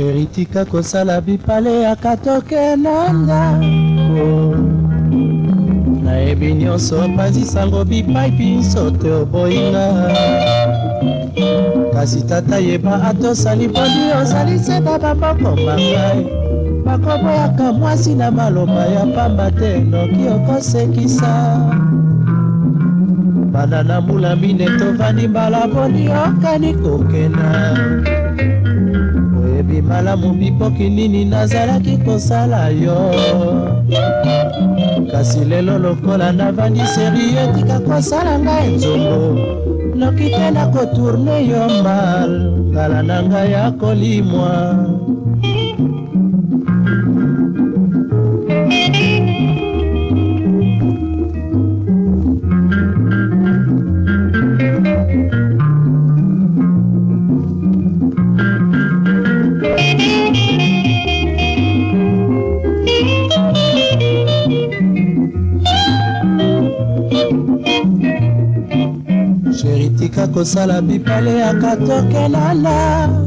feritika kosala bipale ya katoke nanga nayebi nyonso panzisango bipai pinso te oboyinga kasi tata yeba atosali poni ozali seka bamoko mangai bakoboyaka mwasi na maloba ya pamba te noki okosekisa bana na mbula mine tovandi mbala poni okani kokena ebi malamu bipoki nini nazalaki kosala yo kasi lelo lokola navandi seri etika kosala ngai nzongo noki te nakotourne yo mal ngala na ngai akolimwa sheri tika kosala bipale yaka tokelalako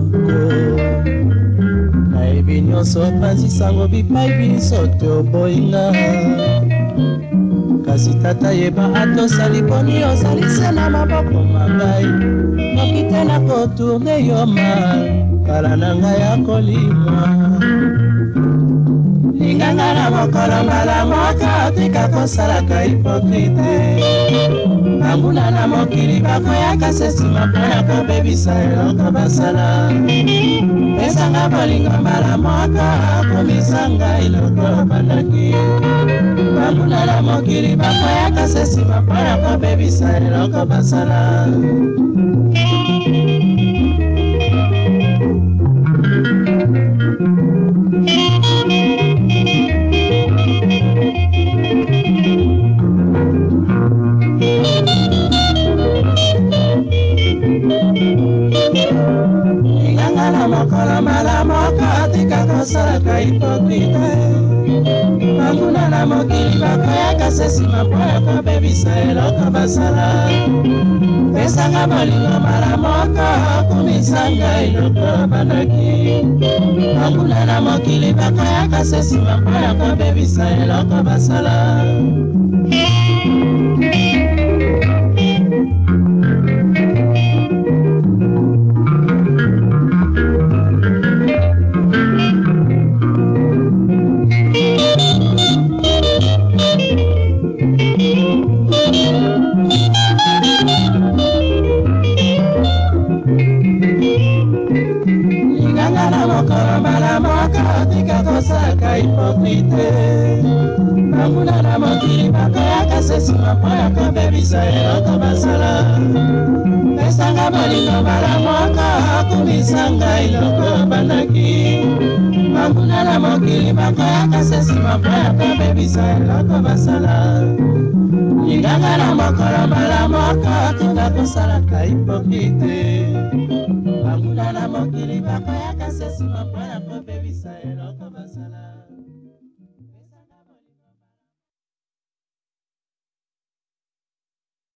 nayebi nyonso panzisango bipai biso toboyinga kasi tata yeba atosali mponi osalise na maboko mangai nokitela kotourne yo ma kala na ngai akolimwa linganga na mokolo mbala moko otika kosalaka hipokrite bambuna na mokili bakoyaka se nsima mpona kobebisa eloko basala pesanga bolingo mbala moko komisanga eloko obandaki bambuna na mokili bakoyaka se nsima mpona kobebisa eloko basala basalaka hipokrite banguna na mokili bakoyaka se nsima mpo ya kobebisa eloko basala pesanga bolingo mbala moko komisanga eloko bandaki banguna na mokili bakoyaka se nsima mpo ya kobebisa eloko basala na mokolo mbala moko tika kosaka hipokrite banguna na mokili bakoyaka se nsima mpo ya kobebisa eloko basala pesanga bolingo mbala moko akumisa ngai loko bandaki banguna na mokili bakoyaka se nsima mpo ya kobebisa eloko basala linganga na mokolo mbala moko tika kosalaka hipokrite lokola mokili bakoyaka se nsima mpo ya kobebisa elo